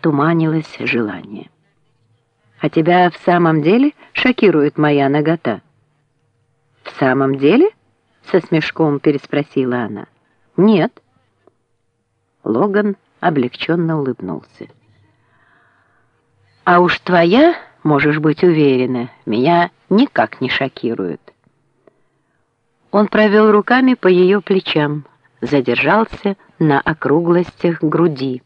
туманилось желание. «А тебя в самом деле шокирует моя нагота?» «В самом деле?» — со смешком переспросила она. «Нет». Логан облегченно улыбнулся. «А уж твоя, можешь быть уверена, меня никак не шокирует». Он провел руками по ее плечам, задержался на округлостях груди.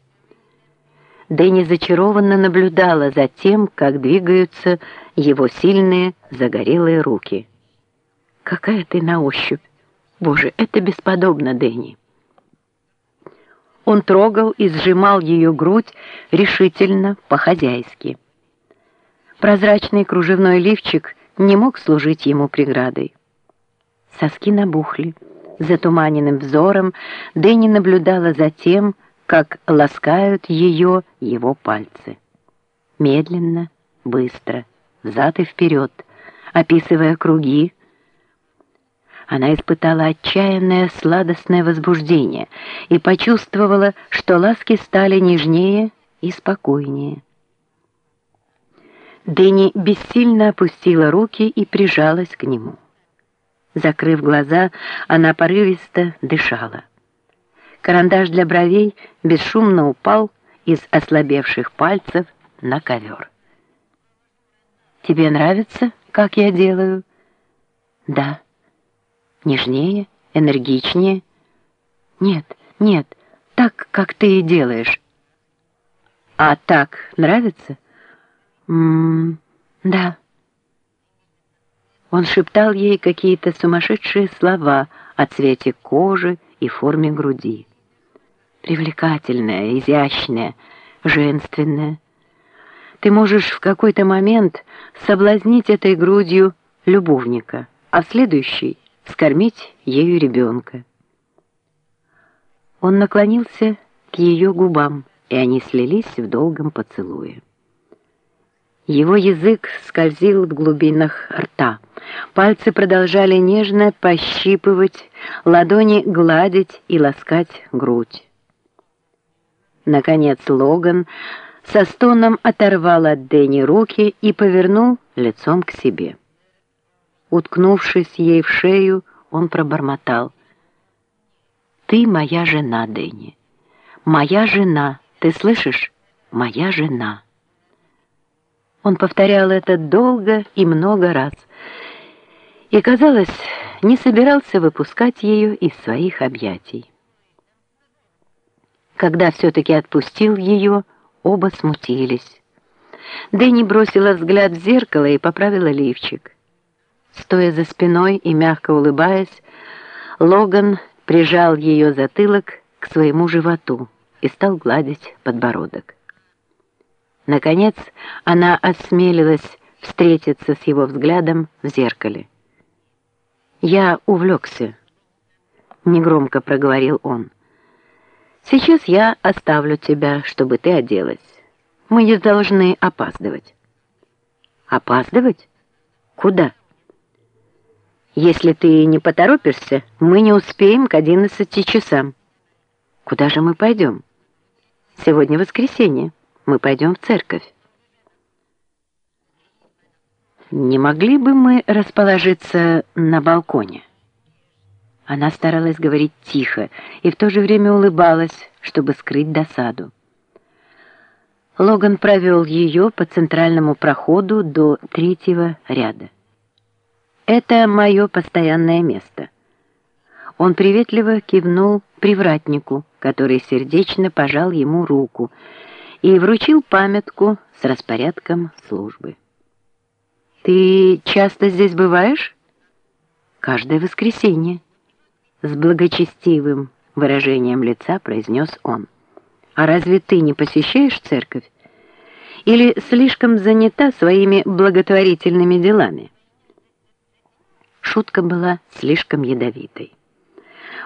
Дэнни зачарованно наблюдала за тем, как двигаются его сильные загорелые руки. «Какая ты на ощупь! Боже, это бесподобно, Дэнни!» Он трогал и сжимал ее грудь решительно, по-хозяйски. Прозрачный кружевной лифчик не мог служить ему преградой. Соски набухли. Затуманенным взором Дэнни наблюдала за тем, как ласкают ее его пальцы. Медленно, быстро, взад и вперед, описывая круги. Она испытала отчаянное сладостное возбуждение и почувствовала, что ласки стали нежнее и спокойнее. Дэнни бессильно опустила руки и прижалась к нему. Закрыв глаза, она порывисто дышала. Карандаш для бровей бесшумно упал из ослабевших пальцев на ковер. «Тебе нравится, как я делаю?» «Да». «Нежнее, энергичнее?» «Нет, нет, так, как ты и делаешь». «А так нравится?» «М-м, да». Он шептал ей какие-то сумасшедшие слова о цвете кожи и форме груди. Привлекательная, изящная, женственная. Ты можешь в какой-то момент соблазнить этой грудью любовника, а в следующий — скормить ею ребенка. Он наклонился к ее губам, и они слились в долгом поцелуе. Его язык скользил в глубинах рта. Пальцы продолжали нежно пощипывать, ладони гладить и ласкать грудь. Наконец Логан со стоном оторвал от Дэнни руки и повернул лицом к себе. Уткнувшись ей в шею, он пробормотал. «Ты моя жена, Дэнни. Моя жена, ты слышишь? Моя жена». Он повторял это долго и много раз. И, казалось, не собирался выпускать ее из своих объятий. Когда все-таки отпустил ее, оба смутились. Дэнни бросила взгляд в зеркало и поправила лифчик. Стоя за спиной и мягко улыбаясь, Логан прижал ее затылок к своему животу и стал гладить подбородок. Наконец она осмелилась встретиться с его взглядом в зеркале. «Я увлекся», — негромко проговорил он. «Сейчас я оставлю тебя, чтобы ты оделась. Мы не должны опаздывать». «Опаздывать? Куда?» «Если ты не поторопишься, мы не успеем к одиннадцати часам». «Куда же мы пойдем?» «Сегодня воскресенье» мы пойдем в церковь. Не могли бы мы расположиться на балконе? Она старалась говорить тихо и в то же время улыбалась, чтобы скрыть досаду. Логан провел ее по центральному проходу до третьего ряда. «Это мое постоянное место». Он приветливо кивнул привратнику, который сердечно пожал ему руку, и вручил памятку с распорядком службы. «Ты часто здесь бываешь?» «Каждое воскресенье», — с благочестивым выражением лица произнес он. «А разве ты не посещаешь церковь? Или слишком занята своими благотворительными делами?» Шутка была слишком ядовитой.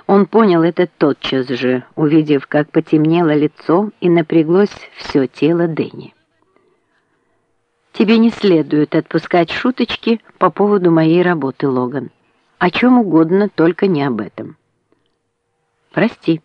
Он понял это тотчас же, увидев, как потемнело лицо и напряглось все тело Дэнни. «Тебе не следует отпускать шуточки по поводу моей работы, Логан. О чем угодно, только не об этом». «Прости».